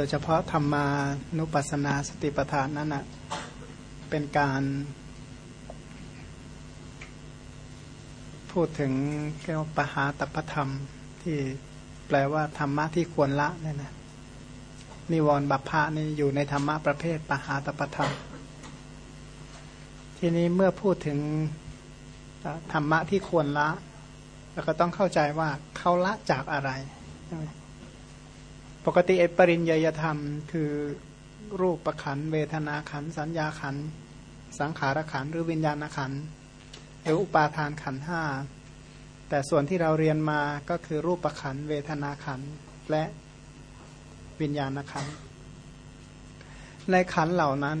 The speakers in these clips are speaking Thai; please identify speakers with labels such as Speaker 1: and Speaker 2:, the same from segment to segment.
Speaker 1: โดยเฉพาะธรรมานุปัสสนาสติปัฏฐานนั้นนะเป็นการพูดถึงเรียกว่าปหาตปธรรมที่แปลว่าธรรมะที่ควรละเนี่ยนะนิวรณ์บัพพะนี่อยู่ในธรรมะประเภทปหาตปธรรม ทีนี้เมื่อพูดถึงธรรมะที่ควรละ แล้วก็ต้องเข้าใจว่าเขาละจากอะไร ปกติไอปริญญยธรรม คือรูปประขันเวทนาขันสัญญาขันสังขารขันหรือวิญญาณขันหรืออุปาทานขันห้าแต่ส่วนที่เราเรียนมาก็คือรูปประขันเวทนาขันและวิญญาณขันในขันเหล่านั้น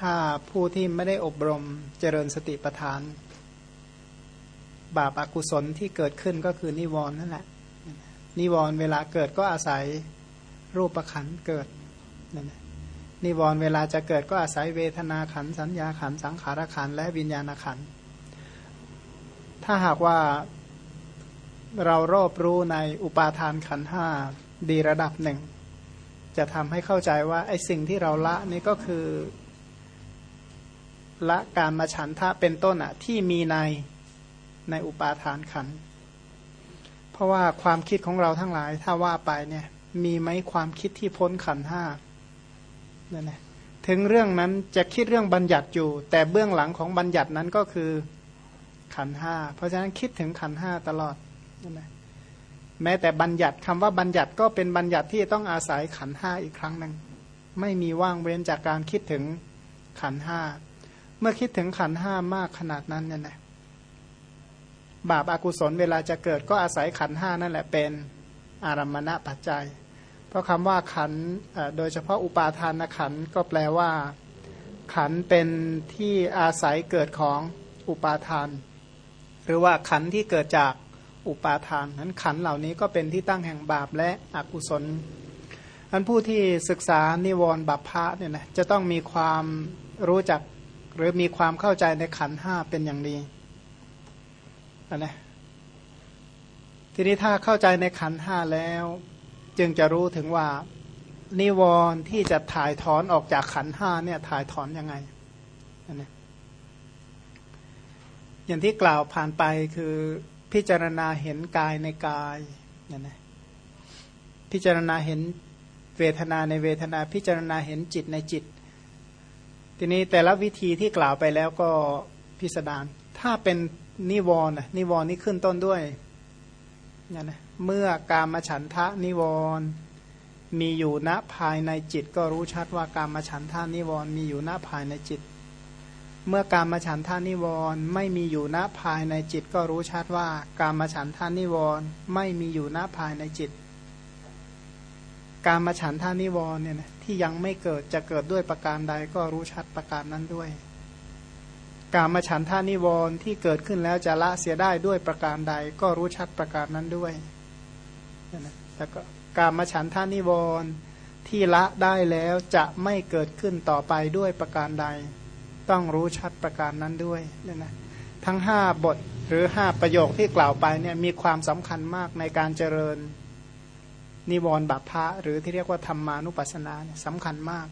Speaker 1: ถ้าผู้ที่ไม่ได้อบรมเจริญสติปัฏฐาน บาปอากุศลที่เกิดขึ้นก็คือนิวรณ์นั่นแหละ นิวรณ์เวลาเกิดก็อาศัยรูปประขันเกิดนั่นแหละนิวรณ์เวลาจะเกิดก็อาศัยเวทนาขันสัญญาขันสังขารขันและวิญญาณขันถ้าหากว่าเรารอบรู้ในอุปาทานขันห้าดีระดับหนึ่ง จะทำให้เข้าใจว่าไอ้สิ่งที่เราละนี่ก็คือ ละการมาฉันทะเป็นต้นอะที่มีในในอุปาทานขัน เพราะว่าความคิดของเราทั้งหลาย ถ้าว่าไปเนี่ย มีไหมความคิดที่พ้นขันห้านั่นแหละถึงเรื่องนั้นจะคิดเรื่องบัญญัติอยู่ แต่เบื้องหลังของบัญญัตินั้นก็คือขันห้าเพราะฉะนั้นคิดถึงขันห้าตลอดนั่นแหละแม้แต่บัญญัติคำว่าบัญญัติก็เป็นบัญญัติที่ต้องอาศัยขันห้าอีกครั้งหนึ่งไม่มีว่างเว้นจากการคิดถึงขันห้าเมื่อคิดถึงขันห้ามากขนาดนั้นเนี่ยนะ บาปอากุศลเวลาจะเกิดก็อาศัยขันห้านั่นแหละเป็นอารัมมณปัจจัย เพราะคำว่าขันโดยเฉพาะอุปาทานขันก็แปลว่า ขันเป็นที่อาศัยเกิดของอุปาทาน หรือว่าขันที่เกิดจากอุปาทานนั้นขันเหล่านี้ก็เป็นที่ตั้งแห่งบาปและอกุศลอันผู้ที่ศึกษานิวรณ์บาปพะเนี่ยนะจะต้องมีความรู้จักหรือมีความเข้าใจในขันห้าเป็นอย่างดี นะทีนี้ถ้าเข้าใจในขันห้าแล้ว จึงจะรู้ถึงว่า นิวรณ์ที่จะถ่ายถอนออกจากขันห้าเนี่ยถ่ายถอนยังไงนะอย่างที่กล่าวผ่านไปคือพิจารณาเห็นกายในกายเนี่ยนะพิจารณาเห็นเวทนาในเวทนา พิจารณาเห็นจิตในจิต ทีนี้แต่ละวิธีที่กล่าวไปแล้วก็พิสดารถ้าเป็น นิวรณ์นิวรณ์นี้ขึ้นต้นด้วยเนี่ยนะเมื่อกามฉันทะนิวรณ์มีอยู่ณภายในจิต ก็รู้ชัดว่ากามฉันทะนิวรณ์มีอยู่ณภายในจิต เมื่อการมาฉันทานิวรณ์ไม่มีอยู่ณภายในจิต ก็รู้ชัดว่าการมาฉันทานิวรณ์ไม่มีอยู่ณภายในจิต การมาฉันทานิวรณ์เนี่ยนะที่ยังไม่เกิดจะเกิดด้วยประการใดก็รู้ชัดประการนั้นด้วย กามฉันทานิวรณ์ที่เกิดขึ้นแล้วจะละเสียได้ด้วยประการใด ก็รู้ชัดประการนั้นด้วยแล้วก็กามฉันทานิวรณ์ที่ละได้แล้วจะไม่เกิดขึ้นต่อไปด้วยประการใด ต้องรู้ชัดประการนั้นด้วยเนี่ยนะทั้งห้าบทหรือห้าประโยคที่กล่าวไปเนี่ยมีความสำคัญมากในการเจริญ นิวรณ์บัพพะหรือที่เรียกว่าธรรมานุปัสสนาสำคัญมาก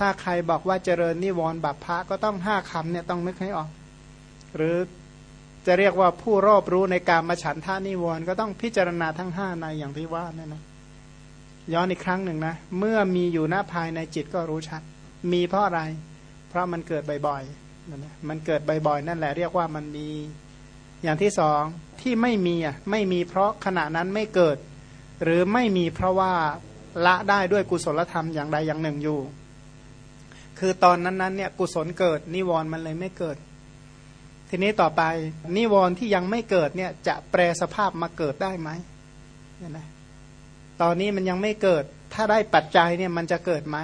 Speaker 1: ถ้าใครบอกว่าเจริญนิวรณ์บัพพะก็ต้องห้าคำเนี่ยต้องนึกให้ออก หรือจะเรียกว่าผู้รอบรู้ในการมาฉันท่านิวรณ์ก็ต้องพิจารณาทั้งห้าในอย่างที่ว่านี่นนะย้อนอีกครั้งหนึ่งนะ เมื่อมีอยู่หน้าภายในจิตก็รู้ชัด มีเพราะอะไร เพราะมันเกิดบ่อยๆนะมันเกิดบ่อยๆ นั่นแหละเรียกว่ามันมีอย่างที่สองที่ไม่มีอะไม่มีเพราะขณะนั้นไม่เกิด หรือไม่มีเพราะว่าละได้ด้วยกุศลธรรมอย่างใดอย่างหนึ่งอยู่ คือตอนนั้นๆเนี่ยกุศลเกิด นิวรณ์มันเลยไม่เกิด ทีนี้ต่อไป นิวรณ์ที่ยังไม่เกิดเนี่ยจะแปลสภาพมาเกิดได้ไหมเนี่ยนะตอนนี้มันยังไม่เกิด ถ้าได้ปัจจัยเนี่ยมันจะเกิดไหม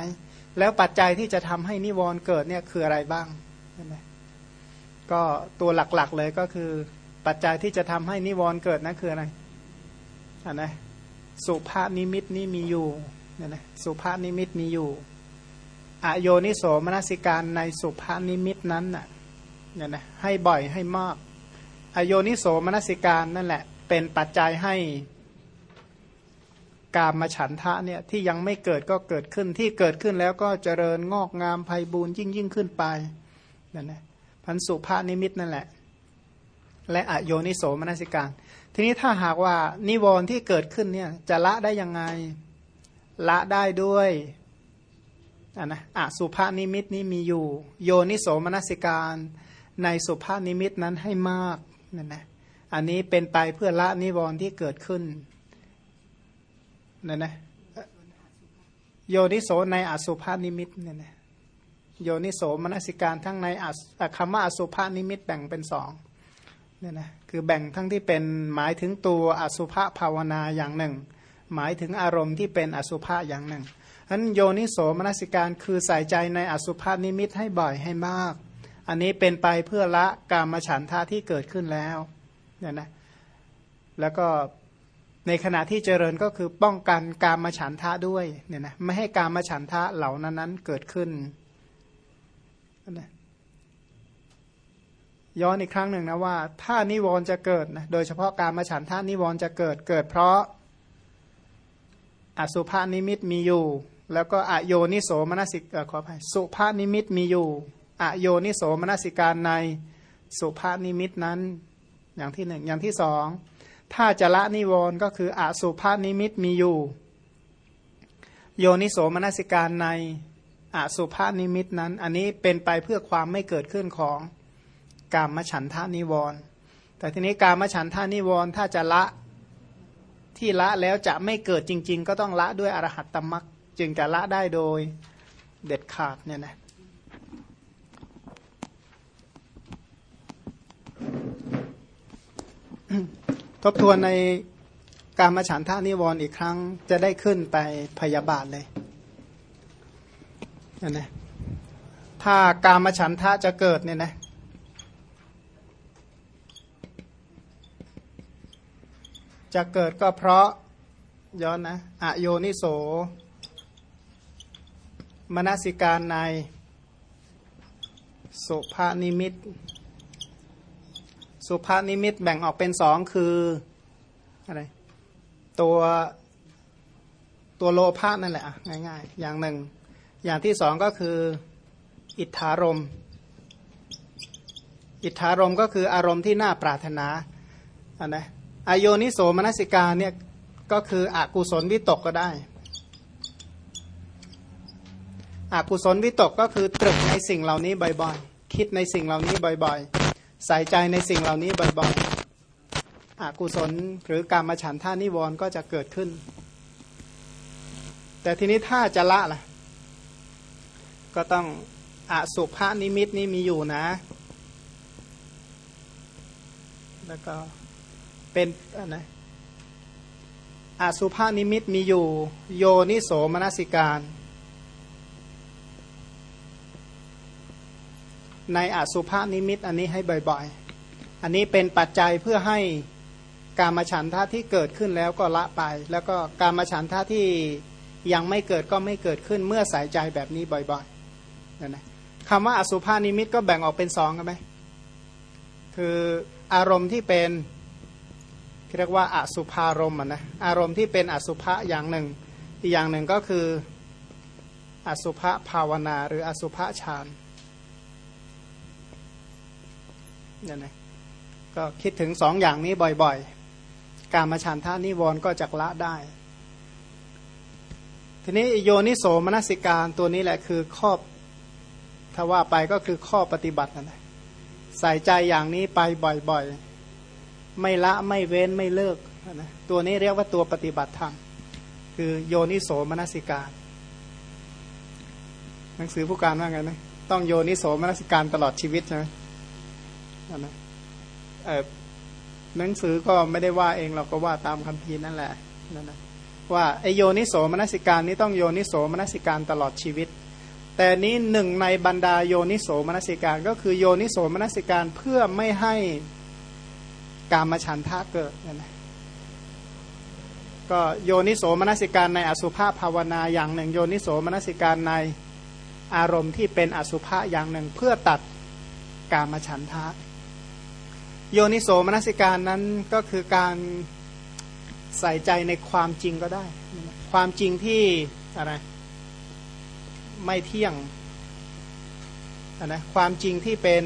Speaker 1: แล้วปัจจัยที่จะทำให้นิวรณ์เกิดเนี่ยคืออะไรบ้างเนี่ยนะก็ตัวหลักๆเลยก็คือปัจจัยที่จะทำให้นิวรณ์เกิดนั่นคืออะไรอันนะสุภาพนิมิตนี้มีอยู่เนี่ยนะสุภาพนิมิตมีอยู่ อโยนิโสมนสิการในสุภานิมิตนั้นน่ะเนี่ยนะให้บ่อยให้มากอโยนิโสมนสิการนั่นแหละ เป็นปัจจัยให้กามฉันทะเนี่ยที่ยังไม่เกิดก็เกิดขึ้นที่เกิดขึ้นแล้วก็เจริญงอกงามไพบูรยิ่งยิ่งขึ้นไปนั่นนะพันสุภานิมิตนั่นแหละ และอโยนิโสมนสิการ ทีนี้ถ้าหากว่านิวรณ์ที่เกิดขึ้นเนี่ยจะละได้ยังไงละได้ด้วย อันนะอสุภานิมิตนี้มีอยู่ โยนิโสมนสิการในสุภานิมิตนั้นให้มากนั่นนะอันนี้เป็นไปเพื่อละนิวรณ์ที่เกิดขึ้นนั่นนะโยนิโสในอสุภานิมิตเนี่ยนะโยนิโสมนสิการทั้งในคำว่าอสุภานิมิตแบ่งเป็นสองเนี่ยนะคือแบ่งทั้งที่เป็นหมายถึงตัวอสุภภาวนาอย่างหนึ่ง หมายถึงอารมณ์ที่เป็นอสุภาอย่างหนึ่ง นั้นโยนิโสมนสิการคือใส่ใจในอสุภานิมิตให้บ่อยให้มาก อันนี้เป็นไปเพื่อละกามฉันทาที่เกิดขึ้นแล้วเนี่ยนะแล้วก็ในขณะที่เจริญก็คือป้องกันกามฉันทะด้วยเนี่ยนะไม่ให้กามฉันทะเหล่านั้นนั้นเกิดขึ้นนะย้อนอีกครั้งหนึ่งนะว่า ถ้านิวรณ์จะเกิดนะโดยเฉพาะการมาฉันทะนิวรณ์จะเกิดเกิดเพราะอสุภานิมิตมีอยู่ แล้วก็อโยนิโสมนสิกขออภัยสุภานิมิตมีอยู่ อโยนิโสมนสิการในสุภานิมิตนั้น อย่างที่หนึ่งอย่างที่สองถ้าจะละนิวรณ์ก็คืออสุภานิมิตมีอยู่ โยนิโสมนสิการในอสุภานิมิตนั้น อันนี้เป็นไปเพื่อความไม่เกิดขึ้นของกามฉันทานิวรณ์แต่ทีนี้กามฉันทานิวรณ์ถ้าจะละที่ละแล้วจะไม่เกิดจริง ๆ ก็ต้องละด้วยอรหัตตมรัก จึงจะละได้โดยเด็ดขาดเนี่ยนะทบทวนในการมาฉันท่านิวรณ์อีกครั้งจะได้ขึ้นไปพยาบาทเลยนะนะถ้าการมาฉันทะจะเกิดเนี่ยนะจะเกิดก็เพราะย้อนนะ อโยนิโส มนสิการในสุภานิมิต สุภานิมิตแบ่งออกเป็นสองคืออะไรตัวตัวโลภะนั่นแหละง่ายๆ อย่างหนึ่ง อย่างที่สองก็คืออิทธารม อิทธารมก็คืออารมณ์ที่น่าปรารถนาอันนะอโยนิโสมนสิกาเนี่ยก็คืออกุศลวิตกก็ได้ อกุศลวิตกก็คือตรึกในสิ่งเหล่านี้บ่อยๆ คิดในสิ่งเหล่านี้บ่อยๆ ใส่ใจในสิ่งเหล่านี้บ่อยๆอกุศลหรือการมาฉันท่านิวรณ์ก็จะเกิดขึ้น แต่ทีนี้ถ้าจะละล่ะ ก็ต้องอสุภานิมิตนี่มีอยู่นะ แล้วก็เป็นอะไรอสุภานิมิตมีอยู่ โยนิโสมนสิการ ในอสุภานิมิตอันนี้ให้บ่อยๆ อันนี้เป็นปัจจัยเพื่อให้การมาฉันทะที่เกิดขึ้นแล้วก็ละไป แล้วก็การมาฉันทะที่ยังไม่เกิดก็ไม่เกิดขึ้นเมื่อใส่ใจแบบนี้บ่อยๆนั่นะคำว่าอสุภานิมิตก็แบ่งออกเป็นสองกันไหมคืออารมณ์ที่เป็นเรียกว่าอสุภารมณ์นะอารมณ์ที่เป็นอสุภะอย่างหนึ่ง อีกอย่างหนึ่งก็คืออสุภะภาวนาหรืออสุภะฌาน เนี่ยนะก็คิดถึงสองอย่างนี้บ่อยๆ การมาชันท่านิวรณ์ก็จักละได้ ทีนี้โยนิโสมนสิการตัวนี้แหละคือข้อถ้าว่าไปก็คือข้อปฏิบัตินะใส่ใจอย่างนี้ไปบ่อยๆ ไม่ละไม่เว้นไม่เลิกนะตัวนี้เรียกว่าตัวปฏิบัติธรรมคือโยนิโสมนสิการ หนังสือผู้การว่าไงนะต้องโยนิโสมนสิการตลอดชีวิตใช่ไหม นะเออหนังสือก็ไม่ได้ว่าเองเราก็ว่าตามคำพีนั่นแหละนั่นนะว่าไอโยนิโสมนสิการนี้ต้องโยนิโสมนสิการตลอดชีวิต แต่นี้หนึ่งในบรรดาโยนิโสมนสิการ ก็คือโยนิโสมนสิการเพื่อไม่ให้การมาฉันทะเกิดนั่นนะก็โยนิโสมนสิการในอสุภาภาวนาอย่างหนึ่ง โยนิโสมนสิการในอารมณ์ที่เป็นอสุภะอย่างหนึ่งเพื่อตัดการมาฉันทะ โยนิโสมนสิการนั้นก็คือการใส่ใจในความจริงก็ได้ ความจริงที่อะไรไม่เที่ยงนะความจริงที่เป็น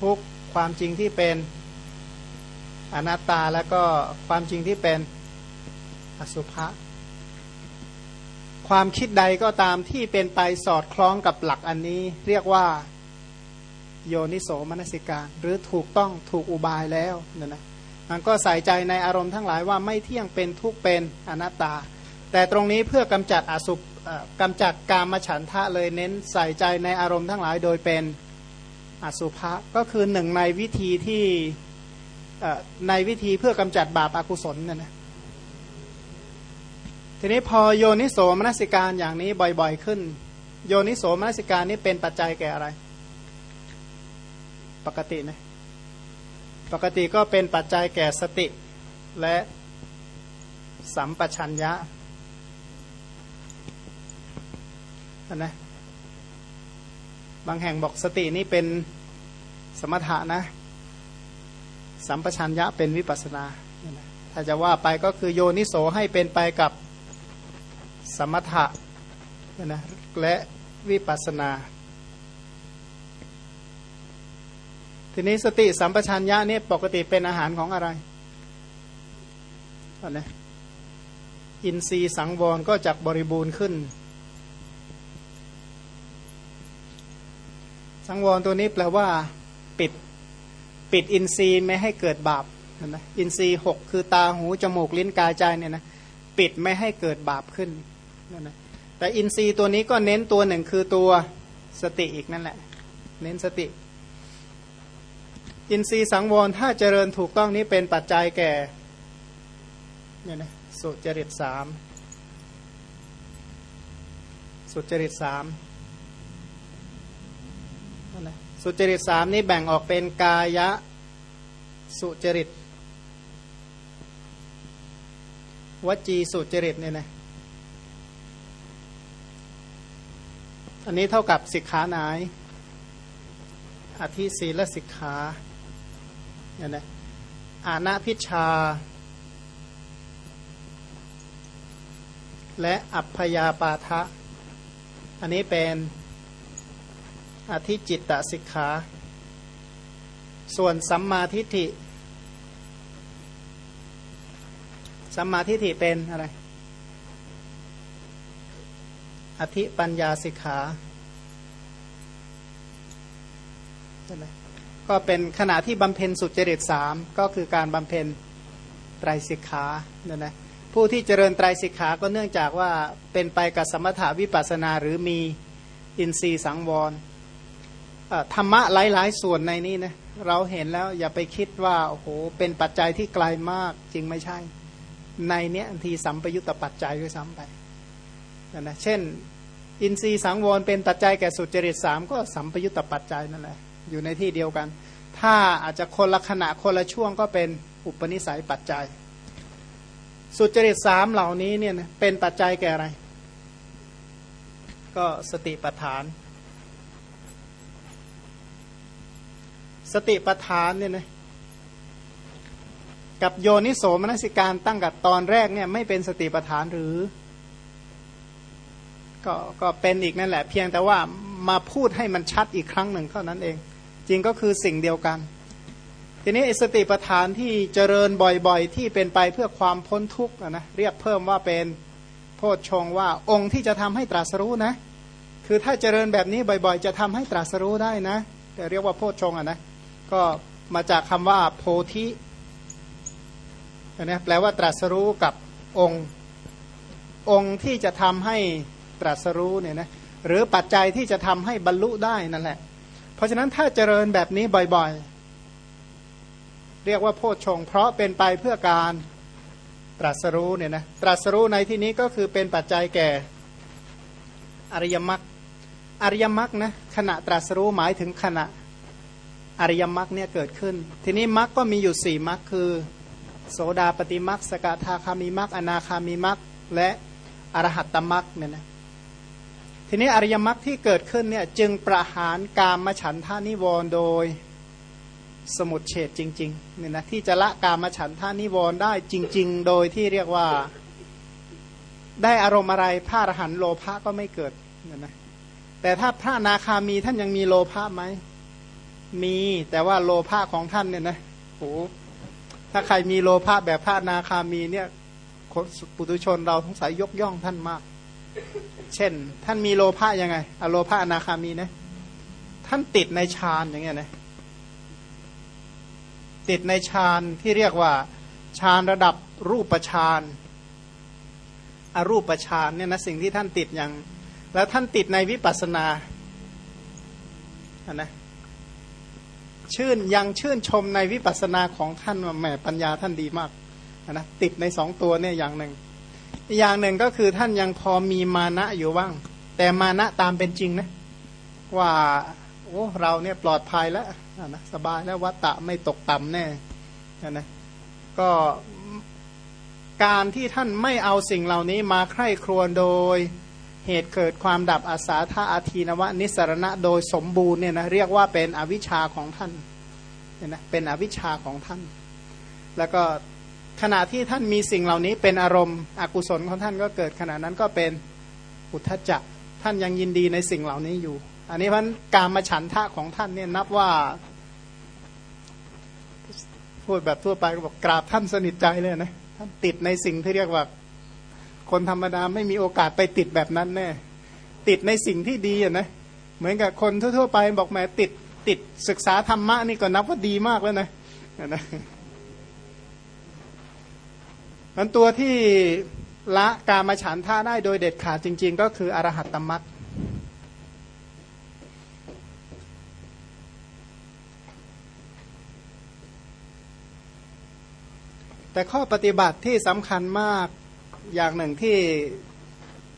Speaker 1: ทุกความจริงที่เป็นอนัตตาแล้วก็ความจริงที่เป็นอสุภะความคิดใดก็ตามที่เป็นไปสอดคล้องกับหลักอันนี้ เรียกว่า โยนิโสมนสิการหรือถูกต้องถูกอุบายแล้วเนี่ยนะมันก็ใส่ใจในอารมณ์ทั้งหลายว่าไม่เที่ยงเป็นทุกเป็นอนัตตา แต่ตรงนี้เพื่อกำจัดอสุกำจัดกามฉันทะเลยเน้นใส่ใจในอารมณ์ทั้งหลายโดยเป็นอสุภะก็คือหนึ่งในวิธีที่ในวิธีเพื่อกำจัดบาปอากุศลเนี่ยนะทีนี้พอโยนิโสมนสิการอย่างนี้บ่อยๆขึ้น โยนิโสมนสิการนี้เป็นปัจจัยแก่อะไร ปกตินะปกติก็เป็นปัจจัยแก่สติและสัมปชัญญะนะบางแห่งบอกสตินี่เป็นสมถะนะ สัมปชัญญะเป็นวิปัสนา ถ้าจะว่าไปก็คือโยนิโสให้เป็นไปกับสมถะนะและวิปัสนา ทีนี้สติสัมปชัญญะนี่ปกติเป็นอาหารของอะไรนะอินทรีย์สังวรก็จักบริบูรณ์ขึ้น สังวรตัวนี้แปลว่า ปิดปิดอินทรีย์ไม่ให้เกิดบาปนะอินทรีย์หกคือตาหูจมูกลิ้นกายใจเนี่ยนะปิดไม่ให้เกิดบาปขึ้นนั่นนะแต่อินทรีย์ตัวนี้ก็เน้นตัวหนึ่งคือตัวสติอีกนั่นแหละ เน้นสติ อินทรีย์สังวรถ้าเจริญถูกต้องนี้เป็นปัจจัยแก่เนี่ยนะสุจริตสามสุจริตสามนะสุจริตสามนี้แบ่งออกเป็นกายะสุจริตวจีสุจริตเนี่ยนะอันนี้เท่ากับสิกขาไหนอธิศีลสิกขา นี่ยนะอาณาพิชา และอัพยาปาทะ อันนี้เป็นอธิจิตตสิกขา ส่วนสัมมาทิฏฐิ สัมมาทิฏฐิเป็นอะไร อธิปัญญาสิกขาใช่ไหม ก็เป็นขณะที่บำเพ็ญสุจริตสามก็คือการบำเพ็ญไตรสิกขาเนี่ยนะผู้ที่เจริญไตรสิกขาก็เนื่องจากว่าเป็นไปกับสมถาวิปัสนาหรือมีอินทรีย์สังวรธรรมะหลาย ๆ ส่วนในนี้นะเราเห็นแล้วอย่าไปคิดว่าโอ้โหเป็นปัจจัยที่ไกลมากจริงไม่ใช่ ในเนี้ยทีสัมปยุตตปัจจัยด้วยซ้ำไปนะเช่น อินทรีย์สังวรเป็นปัจจัยแก่สุจริตสามก็สัมปยุตตปัจจัยนั่นแหละ อยู่ในที่เดียวกัน ถ้าอาจจะคนละขณะคนละช่วงก็เป็นอุปนิสัยปัจจัย สุจริตสามเหล่านี้เนี่ยเป็นปัจจัยแก่อะไร ก็สติปัฏฐาน สติปัฏฐานเนี่ยนะกับโยนิโสมนสิการตั้งกับตอนแรกเนี่ยไม่เป็นสติปัฏฐานหรือ ก็ก็เป็นอีกนั่นแหละ เพียงแต่ว่ามาพูดให้มันชัดอีกครั้งหนึ่งเท่านั้นเอง จริงก็คือสิ่งเดียวกัน ทีนี้สติปัฏฐานที่เจริญบ่อยๆ ที่เป็นไปเพื่อความพ้นทุกข์นะเรียกเพิ่มว่าเป็นโพชฌงว่าองค์ที่จะทำให้ตรัสรู้นะ คือถ้าเจริญแบบนี้บ่อยๆ จะทำให้ตรัสรู้ได้นะแต่เรียกว่าโพชฌงอะนะก็มาจากคำว่าโพธินะแปลว่าตรัสรู้กับองค์องค์ที่จะทำให้ตรัสรู้เนี่ยนะหรือปัจจัยที่จะทำให้บรรลุได้นั่นแหละ ราะฉะนั้นถ้าเจริญแบบนี้บ่อยๆ เรียกว่าโพชฌงเพราะเป็นไปเพื่อการตรัสรู้เนี่ยนะตรัสรู้ในที่นี้ก็คือเป็นปัจจัยแก่อริยมรรคอริยมรรคนะขณะตรัสรู้หมายถึงขณะอริยมรรคเนี่ยเกิดขึ้น ทีนี้มรรคก็มีอยู่สี่มรรคคือ โสดาปฏิมรรคสกทาคามิมรรคอนาคามิมรรคและอรหัตตมรรคเนี่ยนะ ทีนี้อริยมรรคที่เกิดขึ้นเนี่ยจึงประหารกามฉันทานิวรณ์โดยสมุดเฉดจริงๆเนี่ยนะที่จะละกามฉันทานิวรณ์ได้จริง ๆ โดยที่เรียกว่าได้อารมณ์อะไรพระอรหันต์โลภะก็ไม่เกิดเนะแต่ถ้าพระนาคามีท่านยังมีโลภะไหมมีแต่ว่าโลภะของท่านเนี่ยนะโหถ้าใครมีโลภะแบบพระนาคามีเนี่ยปุถุชนเราสงสัยยกย่องท่านมาก เช่น ท่านมีโลภะยังไง อโลภะอนาคามีนะ ท่านติดในฌานอย่างเงี้ยนะ ติดในฌานที่เรียกว่าฌานระดับรูปฌานอรูปฌานเนี่ยนะสิ่งที่ท่านติดอย่าง แล้วท่านติดในวิปัสนาอันนะชื่นยังชื่นชมในวิปัสสนาของท่านว่าแหมปัญญาท่านดีมากนะติดในสองตัวเนี่ยอย่างหนึ่ง อย่างหนึ่งก็คือท่านยังพอมีมานะอยู่บ้าง แต่มานะตามเป็นจริงนะ ว่าโอ้เราเนี่ยปลอดภัยแล้วนะสบายแล้ววัตตะไม่ตกต่ำแน่นะก็การที่ท่านไม่เอาสิ่งเหล่านี้มาใคร่ครวญโดยเหตุเกิดความดับอาสาธาอาทีนวะนิสรณะโดยสมบูรณ์เนี่ยนะเรียกว่าเป็นอวิชชาของท่านเนี่ยนะเป็นอวิชชาของท่าน แล้วก็ ขณะที่ท่านมีสิ่งเหล่านี้เป็นอารมณ์อกุศลของท่านก็เกิดขณะนั้นก็เป็นอุทธจักท่านยังยินดีในสิ่งเหล่านี้อยู่ อันนี้พันการมาฉันทะของท่านเนี่ยนับว่าพูดแบบทั่วไปก็บอกกราบท่านสนิทใจเลยนะท่านติดในสิ่งที่เรียกว่า คนธรรมดาไม่มีโอกาสไปติดแบบนั้นแน่ติดในสิ่งที่ดีอะนะเหมือนกับคนทั่วๆไปบอกแหมติดติดศึกษาธรรมะนี่ก็นับว่าดีมากแล้วนะนะ มันตัวที่ละกามฉันท่าได้โดยเด็ดขาดจริง ๆ ก็คืออรหัตตมัตแต่ข้อปฏิบัติที่สำคัญมากอย่างหนึ่งที่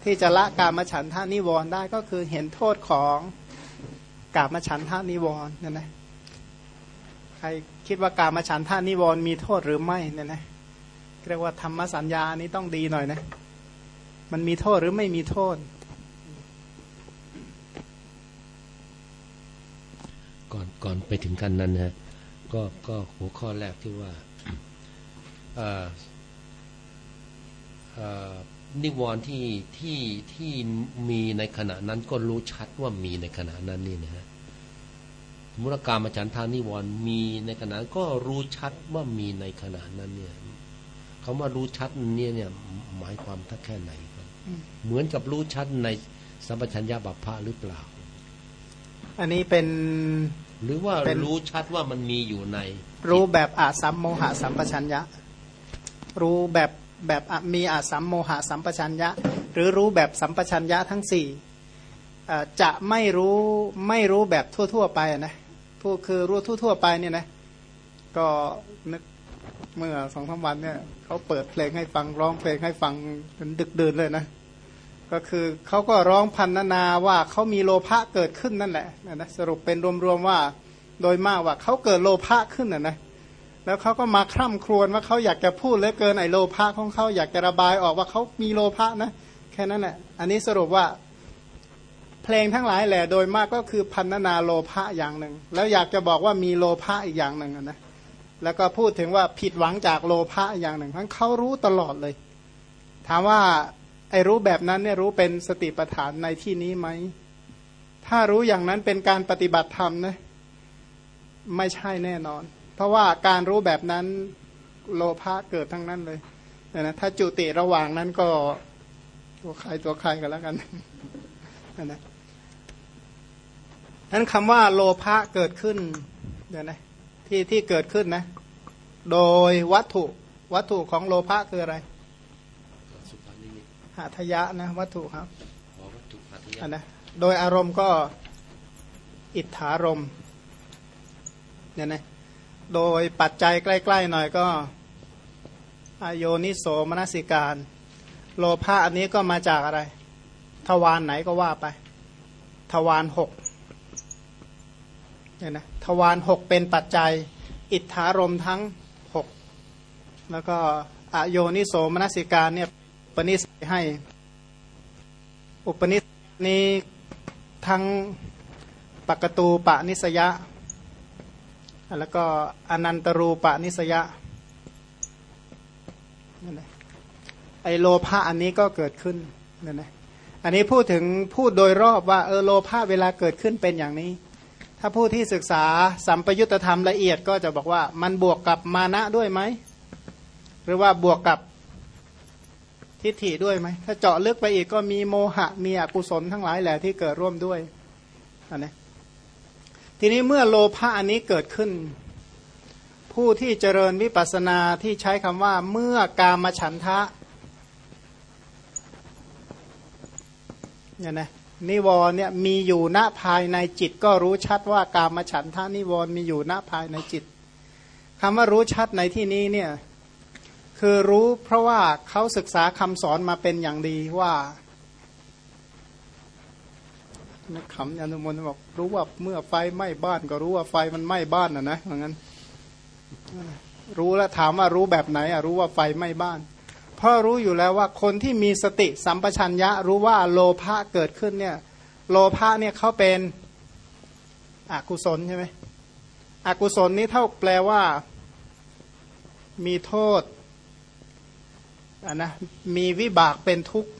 Speaker 1: ที่จะละกามฉันทานิวรณ์ได้ก็คือเห็นโทษของกามฉันทานิวรณ์นั่นนะใครคิดว่ากามฉันทานิวรณ์มีโทษหรือไม่เนี่ยนะ เรียกว่าธรรมสัญญานี้ต้องดีหน่อยนะ มันมีโทษหรือไม่มีโทษ
Speaker 2: ก่อนก่อนไปถึงกันนั้นนะก็ก็หัวข้อแรกที่ว่านิวรณ์ที่ที่ที่มีในขณะนั้นก็รู้ชัดว่ามีในขณะนั้นนี่นะฮะมุรการมาฉันทานิวรณ์มีในขณะก็รู้ชัดว่ามีในขณะนั้นเนี่ย คาว่ารู้ชัดเนี่ยเนี่ยหมายความทักแค่ไหนครับเหมือนกับรู้ชัดในสัมปชัญญะบัพพะหรือเปล่า
Speaker 1: อันนี้เป็น
Speaker 2: หรือว่ารู้ชัดว่ามันมีอยู่ใน
Speaker 1: รู้แบบอาสัมโมหะสัมปชัญญะ รู้แบบแบบมีอาสัมโมหะสัมปชัญญะ หรือรู้แบบสัมปชัญญะทั้งสี่จะไม่รู้ไม่รู้แบบทั่ว ๆ ไปนะผู้คือรู้ทั่ว ๆ ไปเนี่ยนะก็นึก เมื่อสองสาวันเนี่ยเขาเปิดเพลงให้ฟังร้องเพลงให้ฟังจนดึกดื่นเลยนะ ก็คือเขาก็ร้องพันนาว่าเขามีโลภะเกิดขึ้นนั่นแหละนะสรุปเป็นรวมๆว่าโดยมากว่าเขาเกิดโลภะขึ้นนะนะแล้วเขาก็มาคร่ำครวญว่าเขาอยากจะพูดเหลือเกินไอโลภะของเขาอยากจะระบายออกว่าเขามีโลภะนะแค่นั้นแหละอันนี้สรุปว่าเพลงทั้งหลายแหละโดยมากก็คือพันนาโลภะอย่างหนึ่งแล้วอยากจะบอกว่ามีโลภะอีกอย่างหนึ่งนะ แล้วก็พูดถึงว่าผิดหวังจากโลภะอย่างหนึ่งทั้งเขารู้ตลอดเลย ถามว่าไอ้รู้แบบนั้นเนี่ยรู้เป็นสติปัฏฐานในที่นี้ไหม ถ้ารู้อย่างนั้นเป็นการปฏิบัติธรรมนะไม่ใช่แน่นอน เพราะว่าการรู้แบบนั้นโลภะเกิดทั้งนั้นเลยนะถ้าจุติระหว่างนั้นก็ตัวใครตัวใครกันแล้วกันนะนั้นคำว่าโลภะเกิดขึ้นเดี๋ยวนะที่ที่เกิดขึ้นนะ โดยวัตถุวัตถุของโลภะคืออะไรหัตยะนะวัตถุครับอันนะโดยอารมณ์ก็อิทธารมเนี่ยนะโดยปัจจัยใกล้ ๆ หน่อยก็อโยนิโสมนสิการ โลภะอันนี้ก็มาจากอะไร ทวารไหนก็ว่าไป ทวารหกเนี่ยนะทวารหกเป็นปัจจัย อิทธารมทั้งหก แล้วก็อโยนิโสมนสิการเนี่ยปณิสัยให้ อุปนิสนี้ทั้งปกตูปะนิสยะ แล้วก็อนันตรูปนิสยะไอโลภะอันนี้ก็เกิดขึ้นนี่ยนะอันนี้พูดถึงพูดโดยรอบว่าเออโลภะเวลาเกิดขึ้นเป็นอย่างนี้ ถ้าผู้ที่ศึกษาสัมปยุตธรรมละเอียดก็จะบอกว่ามันบวกกับมานะด้วยไหม หรือว่าบวกกับทิฏฐิด้วยไหม ถ้าเจาะลึกไปอีกก็มีโมหะ มีอกุศลทั้งหลายแหละที่เกิดร่วมด้วยอันนี้ทีนี้เมื่อโลภะอันนี้เกิดขึ้น ผู้ที่เจริญวิปัสสนาที่ใช้คำว่าเมื่อกามฉันทะเนี่ยนะนิวร์เนี่ยมีอยู่ณภายในจิต ก็รู้ชัดว่ากามฉันทะนิวร์มีอยู่ณภายในจิตคำว่ารู้ชัดในที่นี้เนี่ย คือรู้เพราะว่าเขาศึกษาคำสอนมาเป็นอย่างดีว่านักขำอนุมนบอกรู้ว่าเมื่อไฟไหม้บ้านก็รู้ว่าไฟมันไหม้บ้านนะนะเหมือนกันรู้แล้วถามว่ารู้แบบไหนอะรู้ว่าไฟไหม้บ้าน เพราะรู้อยู่แล้วว่าคนที่มีสติสัมปชัญญะ รู้ว่าโลภะเกิดขึ้นเนี่ย โลภะเนี่ยเขาเป็นอกุศลใช่ไหมอกุศลนี้เท่าแปลว่า มีโทษะนะมีวิบากเป็นทุกข์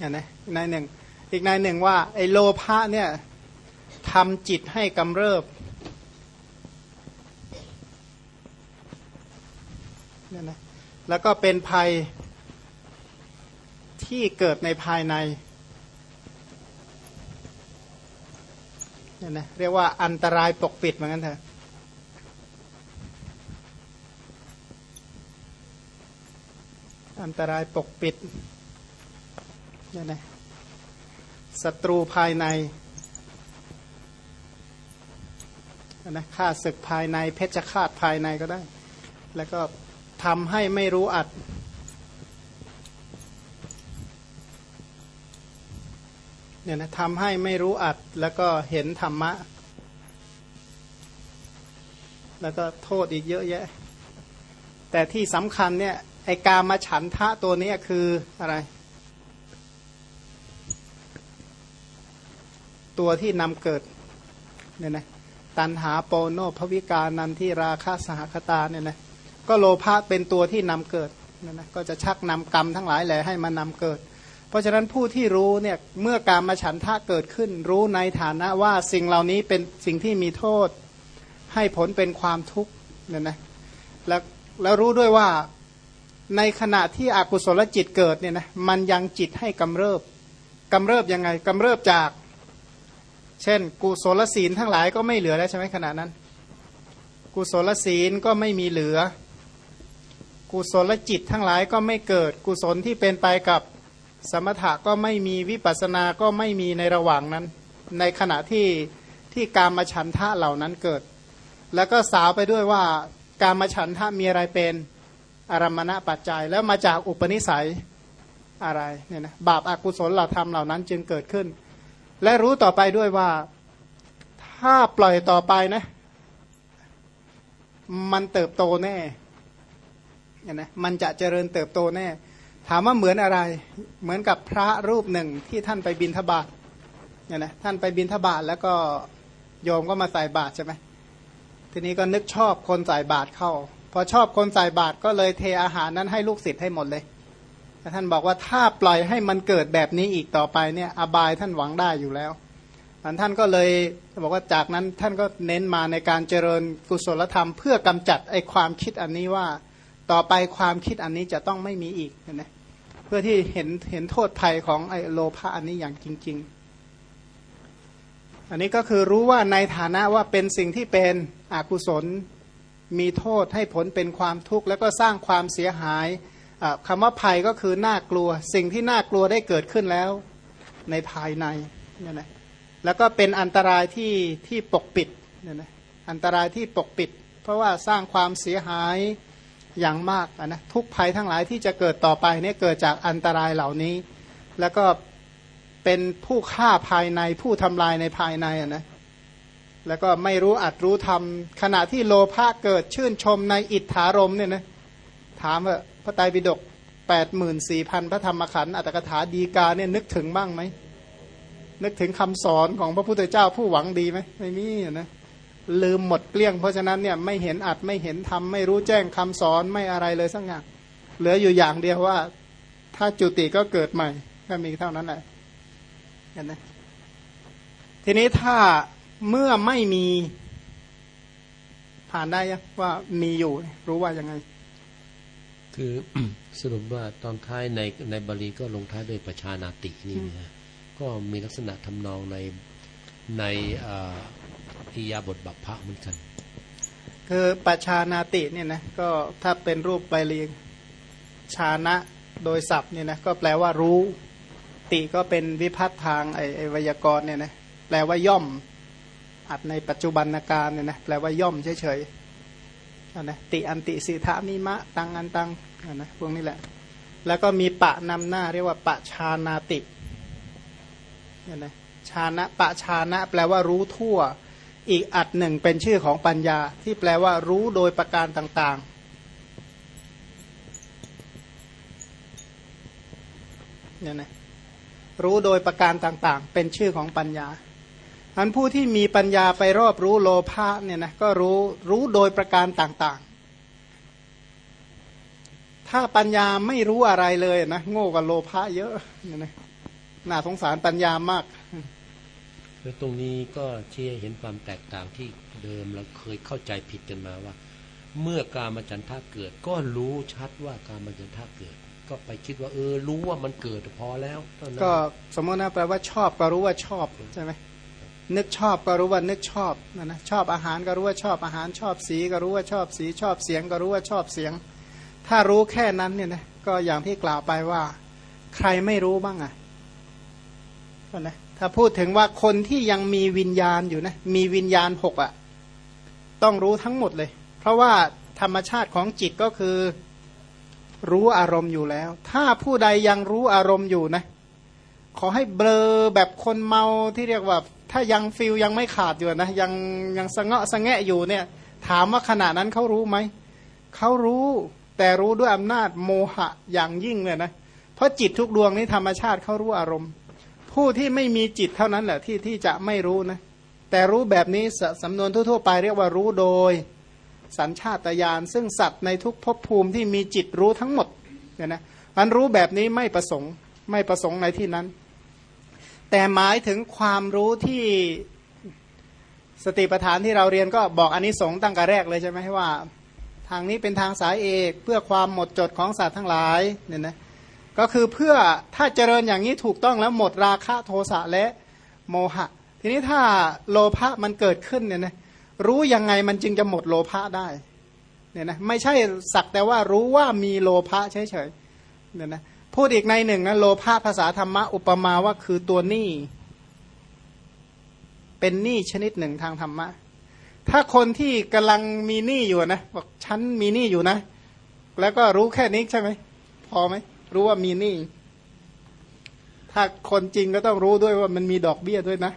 Speaker 1: อะนะในหนึ่ง อีกในหนึ่งว่า ไอโลภะเนี่ยทำจิตให้กำเริบเนี่ยนะแล้วก็เป็นภัยที่เกิดในภายในเนี่ยนะเรียกว่าอันตรายปกปิดเหมือนกันเถอะ อันตรายปกปิดเนี่ยนะศัตรูภายในนะฆ่าศึกภายในเพชฌฆาตภายในก็ได้ แล้วก็ทำให้ไม่รู้อัดเนี่ยนะทำให้ไม่รู้อัดแล้วก็เห็นธรรมะ แล้วก็โทษอีกเยอะแยะ แต่ที่สำคัญเนี่ย ไอกามาฉันทะตัวนี้คืออะไร ตัวที่นำเกิดเนี่ยนะตันหาโปโนภวิกานันที่ราคาสหคตาเนี่ยนะก็โลภะเป็นตัวที่นำเกิดเนี่ยนะก็จะชักนำกรรมทั้งหลายแหละให้มานำเกิด เพราะฉะนั้นผู้ที่รู้เนี่ยเมื่อการมาฉันทะเกิดขึ้น รู้ในฐานะว่าสิ่งเหล่านี้เป็นสิ่งที่มีโทษให้ผลเป็นความทุกข์เนี่ยนะแล้วแล้วรู้ด้วยว่า ในขณะที่อกุศลจิตเกิดเนี่ยนะมันยังจิตให้กำเริบกำเริบยังไงกำเริบจาก เช่น กุศลศีลทั้งหลายก็ไม่เหลือแล้วใช่ไหมขณะนั้น กุศลศีลก็ไม่มีเหลือ กุศลจิตทั้งหลายก็ไม่เกิด กุศลที่เป็นไปกับสมถะก็ไม่มีวิปัสสนาก็ไม่มีในระหว่างนั้น ในขณะที่ที่การมาฉันทะเหล่านั้นเกิด แล้วก็สาวไปด้วยว่าการมาฉันทะมีอะไรเป็น อารมณะปัจจัย แล้วมาจากอุปนิสัยอะไรเนี่ยนะบาปอากุศลเราทำเหล่านั้นจึงเกิดขึ้น และรู้ต่อไปด้วยว่าถ้าปล่อยต่อไปนะ มันเติบโตแน่เนี่ยนะมันจะเจริญเติบโตแน่ ถามว่าเหมือนอะไร เหมือนกับพระรูปหนึ่งที่ท่านไปบินทบาทเนี่ยนะท่านไปบินทบาทแล้วก็โยมก็มาใส่บาตรใช่ไหมทีนี้ก็นึกชอบคนใส่บาตรเข้า อชอบคนใส่บาตรก็เลยเทอาหารนั้นให้ลูกศิษย์ให้หมดเลยท่านบอกว่าถ้าปล่อยให้มันเกิดแบบนี้อีกต่อไปเนี่ยอบายท่านหวังได้อยู่แล้วท่านก็เลยบอกว่าจากนั้นท่านก็เน้นมาในการเจริญกุศลธรรม เพื่อกำจัดไอความคิดอันนี้ว่าต่อไปความคิดอันนี้จะต้องไม่มีอีกนะเพื่อที่เห็นเห็นโทษภัยของไอโลภะอันนี้อย่างจริง ๆ อันนี้ก็คือรู้ว่าในฐานะว่าเป็นสิ่งที่เป็นอกุศล มีโทษให้ผลเป็นความทุกข์แล้วก็สร้างความเสียหายคำว่าภัยก็คือน่ากลัว สิ่งที่น่ากลัวได้เกิดขึ้นแล้ว ในภายในเนี่ยนะแล้วก็เป็นอันตรายที่ที่ปกปิดเนี่ยนะอันตรายที่ปกปิด เพราะว่าสร้างความเสียหายอย่างมากนะทุกภัยทั้งหลายที่จะเกิดต่อไปเนี่ยเกิดจากอันตรายเหล่านี้ แล้วก็เป็นผู้ฆ่าภายในผู้ทำลายในภายในอะนะ แล้วก็ไม่รู้อัดรู้ทำขณะที่โลภะเกิดชื่นชมในอิทธารมเนี่ยนะถามว่าพระไตรปิฎกแปดหมื่นสี่พันพระธรรมขันธ์อัตถกถาดีกาเนี่ยนึกถึงบ้างไหมนึกถึงคำสอนของพระพุทธเจ้าผู้หวังดีไหมไม่มีนะลืมหมดเกลี้ยง เพราะฉะนั้นเนี่ยไม่เห็นอัดไม่เห็นทำไม่รู้แจ้งคำสอนไม่อะไรเลยสักอย่างเหลืออยู่อย่างเดียวว่า ถ้าจุติก็เกิดใหม่ก็มีเท่านั้นแหละเห็นไหมทีนี้ถ้า เมื่อไม่มีผ่านได้ยังว่ามีอยู่ รู้ว่ายังไง
Speaker 2: คือสรุปว่าตอนท้ายในในบาลีก็ลงท้ายด้วยประชานาตินี่นะฮะก็มีลักษณะทำนองในในอิยาบทบัพพะเหมือนกัน
Speaker 1: คือประชานาติเนี่ยนะก็ถ้าเป็นรูปใบเลียงชานะโดยศัพท์เนี่ยนะก็แปลว่ารู้ ติก็เป็นวิพัฒน์ทางไอไอวยากรณ์เนี่ยนะแปลว่าย่อม อัดในปัจจุบันการเนี่ยนะแปลว่าย่อมเฉยๆนะติอันติสิทามิมะตังอันตังนะพวกนี้แหละ แล้วก็มีปะนำหน้าเรียกว่าปะชานาติเนี่ยนะชานะปะชานะแปลว่ารู้ทั่ว อีกอัดหนึ่งเป็นชื่อของปัญญา ที่แปลว่ารู้โดยประการต่างๆเนี่ยนะรู้โดยประการต่างๆ เป็นชื่อของปัญญา อันผู้ที่มีปัญญาไปรอบรู้โลภะเนี่ยนะก็รู้รู้โดยประการต่างๆ ถ้าปัญญาไม่รู้อะไรเลยนะโง่กับโลภะเยอะเนี่ยนะน่าสงสารปัญญามาก
Speaker 2: แล้วตรงนี้ก็ชี้ให้เห็นความแตกต่างที่เดิมเราเคยเข้าใจผิดกันมาว่า เมื่อการมจันทาเกิด ก็รู้ชัดว่าการมจันทาเกิด ก็ไปคิดว่า เออ รู้ว่ามันเกิดพอแล้ว
Speaker 1: ก็สมมตินะแปลว่าชอบก็รู้ว่าชอบใช่ไหม นึกชอบก็รู้ว่านึกชอบนะนะชอบอาหารก็รู้ว่าชอบอาหารชอบสีก็รู้ว่าชอบสีชอบเสียงก็รู้ว่าชอบเสียง ถ้ารู้แค่นั้นเนี่ยนะก็อย่างที่กล่าวไปว่า ใครไม่รู้บ้างอะ่ะนะถ้าพูดถึงว่าคนที่ยังมีวิญญาณอยู่นะมีวิญญาณหกอะต้องรู้ทั้งหมดเลย เพราะว่าธรรมชาติของจิตก็คือรู้อารมณ์อยู่แล้ว ถ้าผู้ใดยังรู้อารมณ์อยู่นะขอให้เบลอแบบคนเมาที่เรียกว่า ถ้ายังฟิลยังไม่ขาดอยู่นะยังยังสงะสงแงะอยู่เนี่ย ถามว่าขณะนั้นเขารู้ไหมเขารู้แต่รู้ด้วยอำนาจโมหะอย่างยิ่งเลยนะเพราะจิตทุกดวงนี้ธรรมชาติเขารู้อารมณ์ ผู้ที่ไม่มีจิตเท่านั้นแหละที่ที่จะไม่รู้นะแต่รู้แบบนี้สำนวนทั่วๆไปเรียกว่ารู้โดย สัญชาตญาณซึ่งสัตว์ในทุกภพภูมิที่มีจิตรู้ทั้งหมดเนี่ยนะมันรู้แบบนี้ไม่ประสงค์ไม่ประสงค์ในที่นั้น แต่หมายถึงความรู้ที่สติปัฏฐานที่เราเรียนก็บอกอันนี้สงตั้งแต่แรกเลยใช่ไหมว่า ทางนี้เป็นทางสายเอกเพื่อความหมดจดของสัตว์ทั้งหลายเนี่ยนะก็คือเพื่อถ้าเจริญอย่างนี้ถูกต้องแล้วหมดราคะโทสะและโมหะ ทีนี้ถ้าโลภะมันเกิดขึ้นเนี่ยนะรู้ยังไงมันจึงจะหมดโลภะได้เนี่ยนะไม่ใช่สักแต่ว่ารู้ว่ามีโลภะเฉยๆเนี่ยนะ พูดอีกในหนึ่งนะโลภะภาษาธรรมะอุปมาว่าคือตัวหนี้เป็นหนี้ชนิดหนึ่งทางธรรมะ ถ้าคนที่กำลังมีหนี้อยู่นะบอกฉันมีหนี้อยู่นะ แล้วก็รู้แค่นี้ใช่ไหมพอไหมรู้ว่ามีหนี้ถ้าคนจริงก็ต้องรู้ด้วยว่ามันมีดอกเบี้ยด้วยนะ